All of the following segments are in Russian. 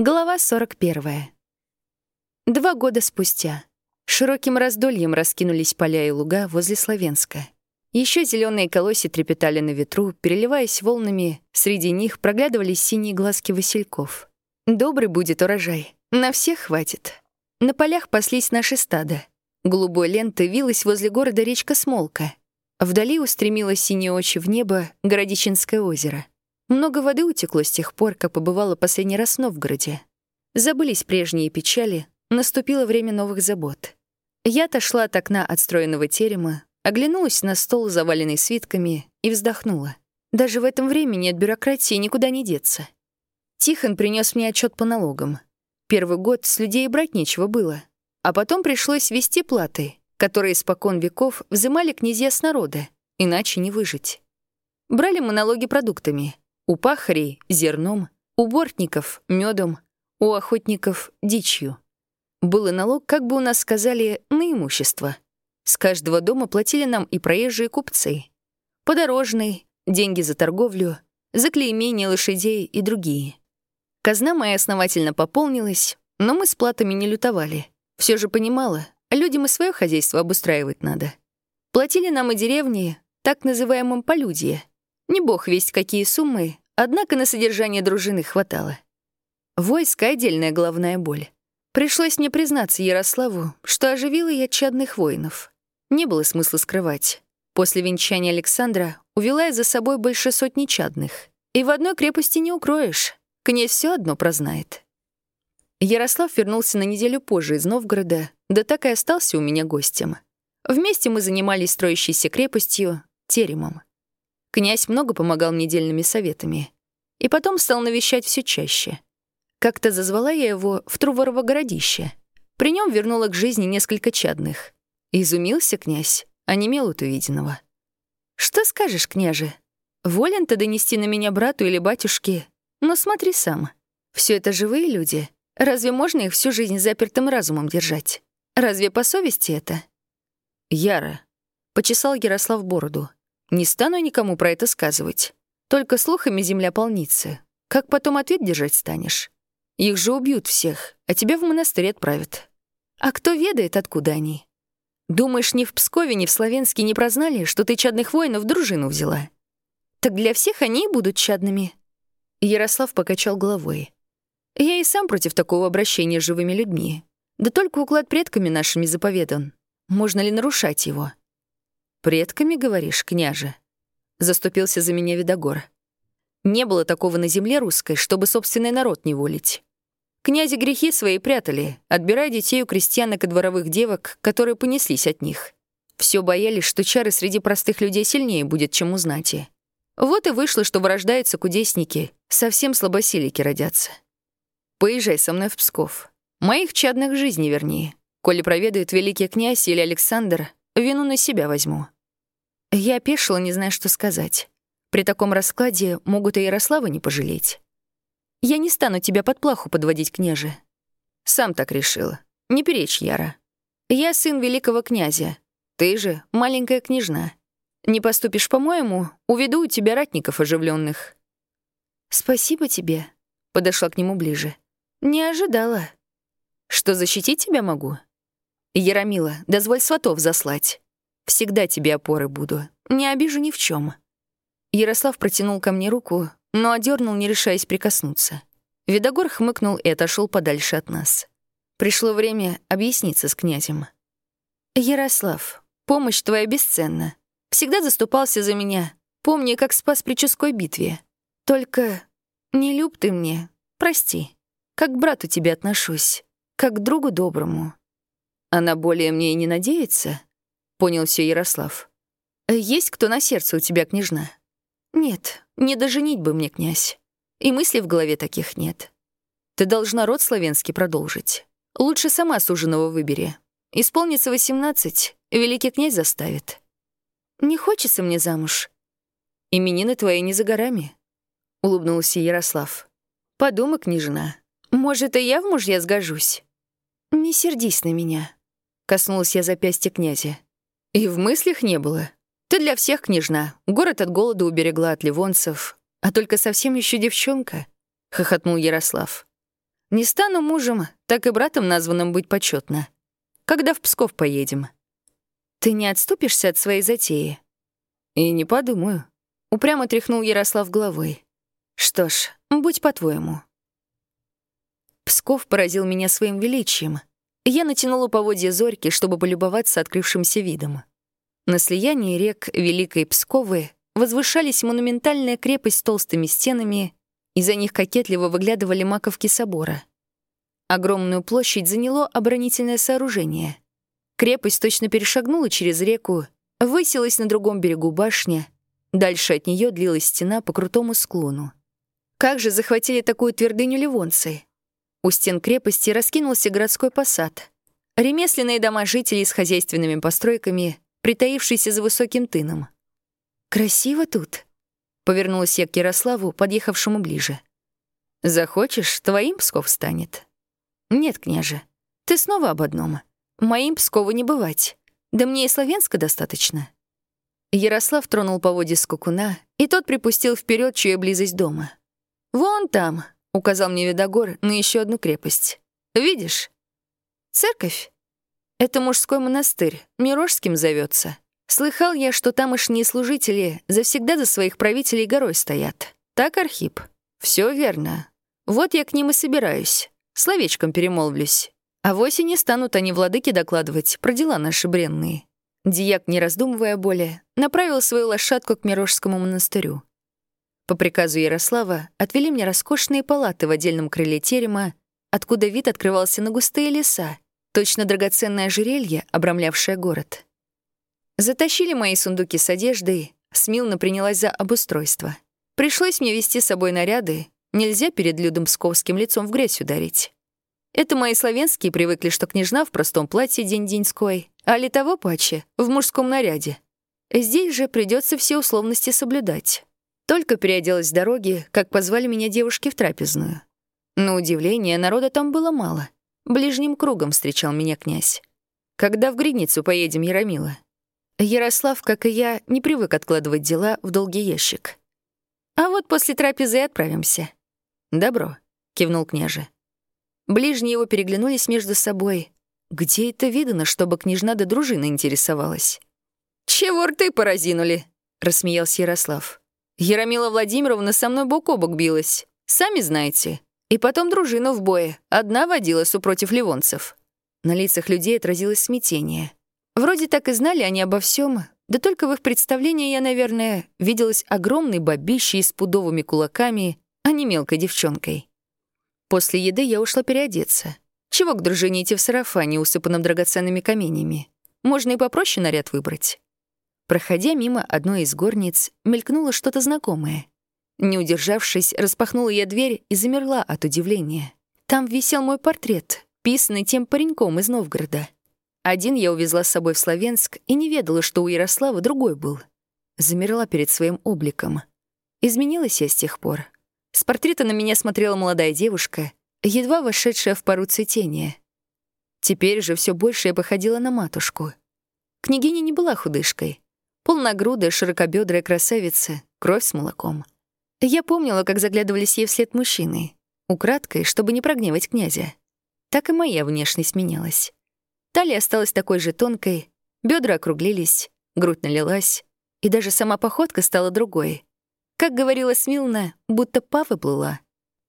Глава 41. Два года спустя. Широким раздольем раскинулись поля и луга возле Словенска. Еще зеленые колоси трепетали на ветру, переливаясь волнами, среди них проглядывались синие глазки васильков. Добрый будет урожай, на всех хватит. На полях паслись наши стада. Голубой лентой вилась возле города речка Смолка. Вдали устремилось синее очи в небо Городичинское озеро. Много воды утекло с тех пор, как побывала последний раз в Новгороде. Забылись прежние печали, наступило время новых забот. Я отошла от окна отстроенного терема, оглянулась на стол, заваленный свитками, и вздохнула. Даже в этом времени от бюрократии никуда не деться. Тихон принес мне отчет по налогам. Первый год с людей брать нечего было. А потом пришлось вести платы, которые испокон веков взымали князья с народа, иначе не выжить. Брали мы налоги продуктами — у пахарей — зерном, у бортников — медом, у охотников — дичью. Был и налог, как бы у нас сказали, на имущество. С каждого дома платили нам и проезжие купцы. Подорожный, деньги за торговлю, за клеймение лошадей и другие. Казна моя основательно пополнилась, но мы с платами не лютовали. Все же понимала, людям и свое хозяйство обустраивать надо. Платили нам и деревни, так называемым полюдье, не бог весть какие суммы, однако на содержание дружины хватало. Войско — отдельная головная боль. Пришлось мне признаться Ярославу, что оживила я чадных воинов. Не было смысла скрывать. После венчания Александра увела я за собой больше сотни чадных. И в одной крепости не укроешь. Князь все одно прознает. Ярослав вернулся на неделю позже из Новгорода, да так и остался у меня гостем. Вместе мы занимались строящейся крепостью, теремом. Князь много помогал мне дельными советами. И потом стал навещать все чаще. Как-то зазвала я его в Труворово городище. При нем вернула к жизни несколько чадных. Изумился князь, а онемел от увиденного. «Что скажешь, княже? Волен ты донести на меня брату или батюшке? Но смотри сам. Все это живые люди. Разве можно их всю жизнь запертым разумом держать? Разве по совести это?» «Яра», — почесал Ярослав бороду. Не стану никому про это сказывать. Только слухами земля полнится. Как потом ответ держать станешь? Их же убьют всех, а тебя в монастырь отправят. А кто ведает, откуда они? Думаешь, ни в Пскове, ни в Словенске не прознали, что ты чадных воинов в дружину взяла? Так для всех они и будут чадными. Ярослав покачал головой. Я и сам против такого обращения с живыми людьми. Да только уклад предками нашими заповедан. Можно ли нарушать его? «Предками, говоришь, княже?» Заступился за меня Видогор. Не было такого на земле русской, чтобы собственный народ не волить. Князи грехи свои прятали, отбирая детей у крестьянок и дворовых девок, которые понеслись от них. Все боялись, что чары среди простых людей сильнее будет, чем у знати. Вот и вышло, что вырождаются кудесники, совсем слабосилики родятся. Поезжай со мной в Псков. Моих чадных жизней, вернее. Коли проведает великий князь или Александр, Вину на себя возьму. Я опешила, не зная, что сказать. При таком раскладе могут и Ярослава не пожалеть. Я не стану тебя под плаху подводить, княже. Сам так решила. Не перечь, Яра. Я сын великого князя. Ты же маленькая княжна. Не поступишь по-моему, уведу у тебя ратников оживленных. Спасибо тебе. Подошла к нему ближе. Не ожидала. Что защитить тебя могу? «Яромила, дозволь сватов заслать. Всегда тебе опоры буду. Не обижу ни в чем. Ярослав протянул ко мне руку, но одернул, не решаясь прикоснуться. Видогор хмыкнул и отошел подальше от нас. Пришло время объясниться с князем. «Ярослав, помощь твоя бесценна. Всегда заступался за меня. Помни, как спас при Чуской битве. Только не люб ты мне, прости. Как к брату тебе отношусь, как к другу доброму. Она более мне и не надеется? Понял все Ярослав. Есть кто на сердце у тебя, княжна? Нет, не доженить бы мне, князь. И мыслей в голове таких нет. Ты должна род славянский продолжить. Лучше сама суженого выбери. Исполнится восемнадцать, великий князь заставит. Не хочется мне замуж. Именины твои не за горами, — улыбнулся Ярослав. Подумай, княжна, может, и я в мужья сгожусь? Не сердись на меня. Коснулась я запястья князя. И в мыслях не было. Ты для всех княжна. Город от голода уберегла от ливонцев. А только совсем еще девчонка. Хохотнул Ярослав. Не стану мужем, так и братом названным быть почетно. Когда в Псков поедем? Ты не отступишься от своей затеи? И не подумаю. Упрямо тряхнул Ярослав головой. Что ж, будь по-твоему. Псков поразил меня своим величием. Я натянула поводья зорьки, чтобы полюбоваться открывшимся видом. На слиянии рек Великой Псковы возвышались монументальная крепость с толстыми стенами, и за них кокетливо выглядывали маковки собора. Огромную площадь заняло оборонительное сооружение. Крепость точно перешагнула через реку, высилась на другом берегу башня, дальше от нее длилась стена по крутому склону. Как же захватили такую твердыню ливонцы? У стен крепости раскинулся городской посад. Ремесленные дома жителей с хозяйственными постройками, притаившиеся за высоким тыном. «Красиво тут», — повернулась я к Ярославу, подъехавшему ближе. «Захочешь, твоим Псков станет». «Нет, княже, ты снова об одном. Моим Пскову не бывать. Да мне и Славянска достаточно». Ярослав тронул поводья скукуна, и тот припустил вперед, чуя близость дома. «Вон там», — указал мне Видогор на еще одну крепость. «Видишь? Церковь. Это мужской монастырь, Мирожским зовется. Слыхал я, что тамошние служители завсегда за своих правителей горой стоят. Так, Архип? Все верно. Вот я к ним и собираюсь. Словечком перемолвлюсь. А в осени станут они владыки докладывать про дела наши бренные. Дьяк, не раздумывая более, направил свою лошадку к Мирожскому монастырю. По приказу Ярослава отвели мне роскошные палаты в отдельном крыле терема, откуда вид открывался на густые леса, точно драгоценное ожерелье, обрамлявшее город. Затащили мои сундуки с одеждой, Смилна принялась за обустройство. Пришлось мне вести с собой наряды, нельзя перед Людом Псковским лицом в грязь ударить. Это мои славянские привыкли, что княжна в простом платье день-деньской, а ли того паче, в мужском наряде. Здесь же придется все условности соблюдать. Только переоделась с дороги, как позвали меня девушки в трапезную. На удивление, народа там было мало. Ближним кругом встречал меня князь. «Когда в Гридницу поедем, Яромила?» Ярослав, как и я, не привык откладывать дела в долгий ящик. «А вот после трапезы отправимся». «Добро», — кивнул княже. Ближние его переглянулись между собой. Где это видано, чтобы княжна до дружины интересовалась? «Чего рты поразинули?» — рассмеялся Ярослав. «Яромила Владимировна со мной бок о бок билась. Сами знаете. И потом дружина в бое. Одна водила супротив ливонцев». На лицах людей отразилось смятение — Вроде так и знали они обо всем, да только в их представлении я, наверное, виделась огромной бабищей с пудовыми кулаками, а не мелкой девчонкой. После еды я ушла переодеться. Чего к дружине идти в сарафане, усыпанном драгоценными каменями? Можно и попроще наряд выбрать. Проходя мимо одной из горниц, мелькнуло что-то знакомое. Не удержавшись, распахнула я дверь и замерла от удивления. Там висел мой портрет, писанный тем пареньком из Новгорода. Один я увезла с собой в Словенск и не ведала, что у Ярослава другой был. Замерла перед своим обликом. Изменилась я с тех пор. С портрета на меня смотрела молодая девушка, едва вошедшая в пару цветения. Теперь же все больше я походила на матушку. Княгиня не была худышкой. Полногрудая, широкобедрая красавица, кровь с молоком. Я помнила, как заглядывались ей вслед мужчины. Украдкой, чтобы не прогневать князя. Так и моя внешность менялась. Талия осталась такой же тонкой, бедра округлились, грудь налилась, и даже сама походка стала другой. Как говорила Смилна, будто павы плыла.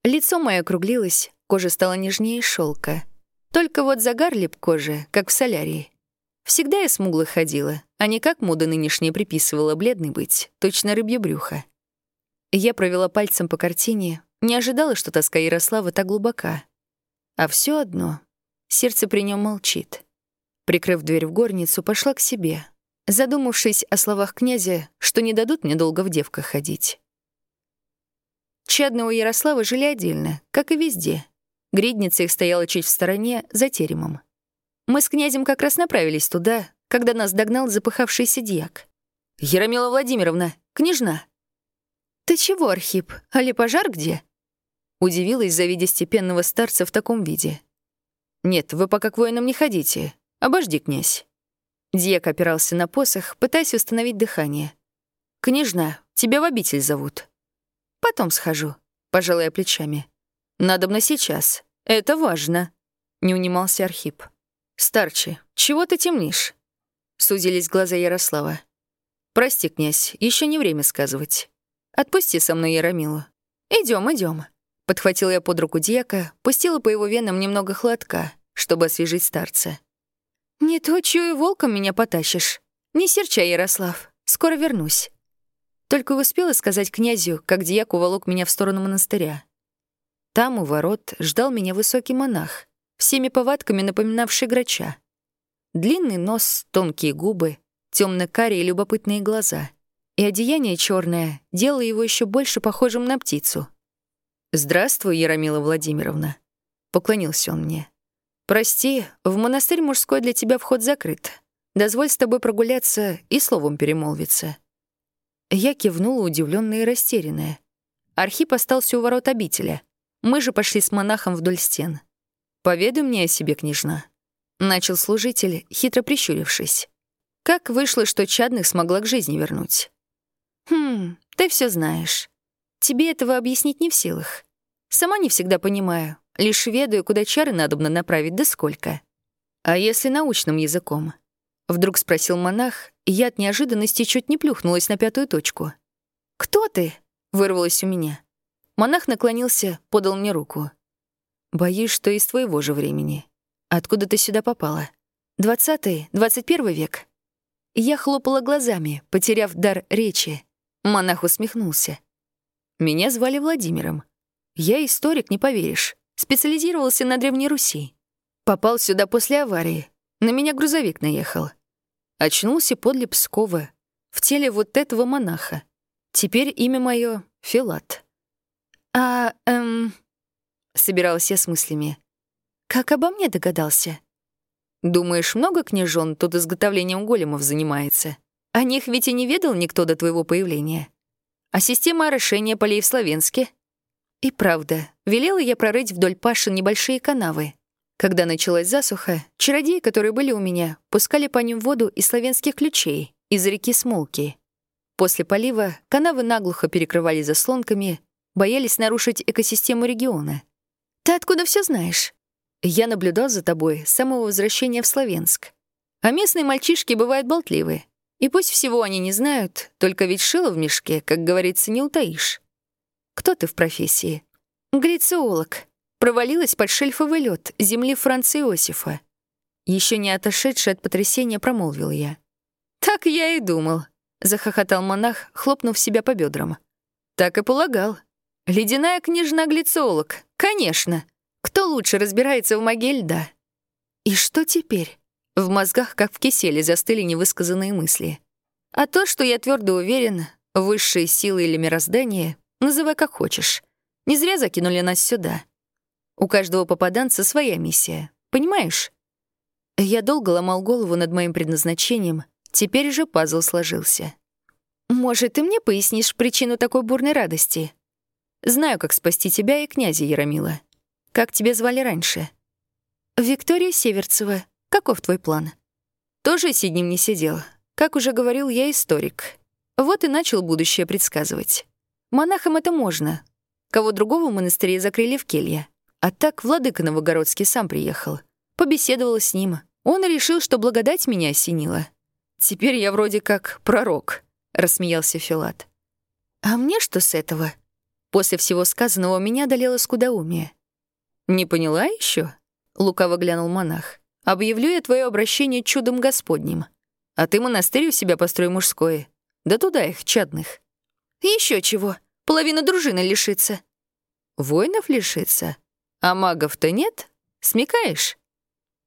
Лицо мое округлилось, кожа стала нежнее шелка. Только вот загар лип кожи, как в солярии. Всегда я смугло ходила, а не как мода нынешняя приписывала бледный быть, точно рыбье брюхо. Я провела пальцем по картине, не ожидала, что тоска Ярослава так глубока. А все одно, сердце при нем молчит. Прикрыв дверь в горницу, пошла к себе, задумавшись о словах князя, что не дадут мне долго в девках ходить. Чадные у Ярослава жили отдельно, как и везде. Гридница их стояла чуть в стороне, за теремом. Мы с князем как раз направились туда, когда нас догнал запыхавшийся дьяк. «Яромила Владимировна, княжна!» «Ты чего, Архип, али пожар где?» Удивилась, завидя степенного старца в таком виде. «Нет, вы пока к воинам не ходите. «Обожди, князь». Дьяк опирался на посох, пытаясь установить дыхание. «Княжна, тебя в обитель зовут». «Потом схожу», — пожалуя плечами. «Надобно сейчас. «Это важно», — не унимался Архип. «Старче, чего ты темнишь?» Сузились глаза Ярослава. «Прости, князь, еще не время сказывать. Отпусти со мной Яромилу. Идем, идем. Подхватила я под руку дьяка, пустила по его венам немного хладка, чтобы освежить старца. «Не то, чую, волком меня потащишь. Не серчай, Ярослав, скоро вернусь». Только успела сказать князю, как дьяк уволок меня в сторону монастыря. Там, у ворот, ждал меня высокий монах, всеми повадками напоминавший грача. Длинный нос, тонкие губы, темно-карие любопытные глаза. И одеяние черное делало его еще больше похожим на птицу. «Здравствуй, Яромила Владимировна», — поклонился он мне. «Прости, в монастырь мужской для тебя вход закрыт. Дозволь с тобой прогуляться и словом перемолвиться». Я кивнула, удивленная и растерянная. Архип остался у ворот обителя. Мы же пошли с монахом вдоль стен. «Поведай мне о себе, княжна», Начал служитель, хитро прищурившись. Как вышло, что чадных смогла к жизни вернуть? Хм, ты все знаешь. Тебе этого объяснить не в силах. Сама не всегда понимаю, лишь ведаю, куда чары надобно направить, да сколько. А если научным языком? Вдруг спросил монах, и я от неожиданности чуть не плюхнулась на пятую точку. «Кто ты?» — вырвалось у меня. Монах наклонился, подал мне руку. «Боюсь, что из твоего же времени. Откуда ты сюда попала? Двадцатый, двадцать первый век?» Я хлопала глазами, потеряв дар речи. Монах усмехнулся. «Меня звали Владимиром. Я историк, не поверишь. Специализировался на Древней Руси. Попал сюда после аварии. На меня грузовик наехал. Очнулся подле Пскова, в теле вот этого монаха. Теперь имя мое Филат. А, эм... Собиралась я с мыслями. Как обо мне догадался? Думаешь, много княжон тут изготовлением големов занимается? О них ведь и не ведал никто до твоего появления. А система орошения полей в Словенске? И правда, велела я прорыть вдоль паши небольшие канавы. Когда началась засуха, чародеи, которые были у меня, пускали по ним воду из славянских ключей, из реки Смолки. После полива канавы наглухо перекрывали заслонками, боялись нарушить экосистему региона. «Ты откуда все знаешь?» Я наблюдал за тобой с самого возвращения в Словенск. А местные мальчишки бывают болтливые. И пусть всего они не знают, только ведь шило в мешке, как говорится, не утаишь. Кто ты в профессии? Глициолог. Провалилась под шельфовый лед земли Франца Иосифа. Еще не отошедший от потрясения промолвил я. «Так я и думал», — захохотал монах, хлопнув себя по бедрам. «Так и полагал. Ледяная княжна глициолог, конечно. Кто лучше разбирается в могиле льда? И что теперь? В мозгах, как в киселе, застыли невысказанные мысли. А то, что я твердо уверен, высшие силы или мироздание, называй как хочешь, не зря закинули нас сюда. У каждого попаданца своя миссия, понимаешь? Я долго ломал голову над моим предназначением, теперь же пазл сложился. Может, ты мне пояснишь причину такой бурной радости? Знаю, как спасти тебя и князя Яромила. Как тебя звали раньше? Виктория Северцева. Каков твой план? Тоже сиднем не сидел. Как уже говорил, я историк. Вот и начал будущее предсказывать. Монахам это можно. Кого другого в монастыре закрыли в келье. А так владыка Новогородский сам приехал. Побеседовала с ним. Он решил, что благодать меня осенила. Теперь я вроде как пророк, — рассмеялся Филат. А мне что с этого? После всего сказанного меня одолело скудоумие. «Не поняла еще? лукаво глянул монах. «Объявлю я твое обращение чудом Господним. А ты монастырь у себя построй мужское. Да туда их, чадных». Еще чего? Половина дружины лишится». «Воинов лишится? А магов-то нет? Смекаешь?»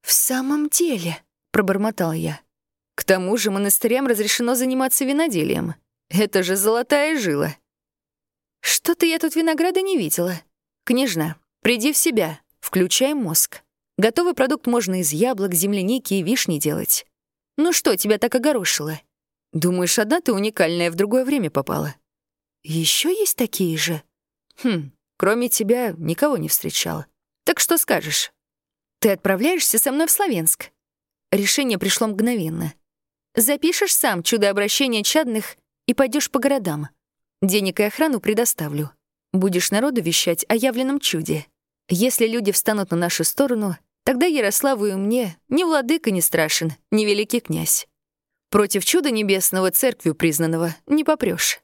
«В самом деле», — пробормотал я. «К тому же монастырям разрешено заниматься виноделием. Это же золотая жила». «Что-то я тут винограда не видела. Княжна, Приди в себя, включай мозг. Готовый продукт можно из яблок, земляники и вишни делать. Ну что тебя так огорошило? Думаешь, одна ты уникальная в другое время попала? Еще есть такие же? Хм, кроме тебя никого не встречала. Так что скажешь? Ты отправляешься со мной в Словенск. Решение пришло мгновенно. Запишешь сам чудо обращения чадных и пойдешь по городам. Денег и охрану предоставлю. Будешь народу вещать о явленном чуде. Если люди встанут на нашу сторону, тогда Ярославу и мне ни владыка не страшен, ни великий князь. Против чуда небесного церквью признанного не попрёшь.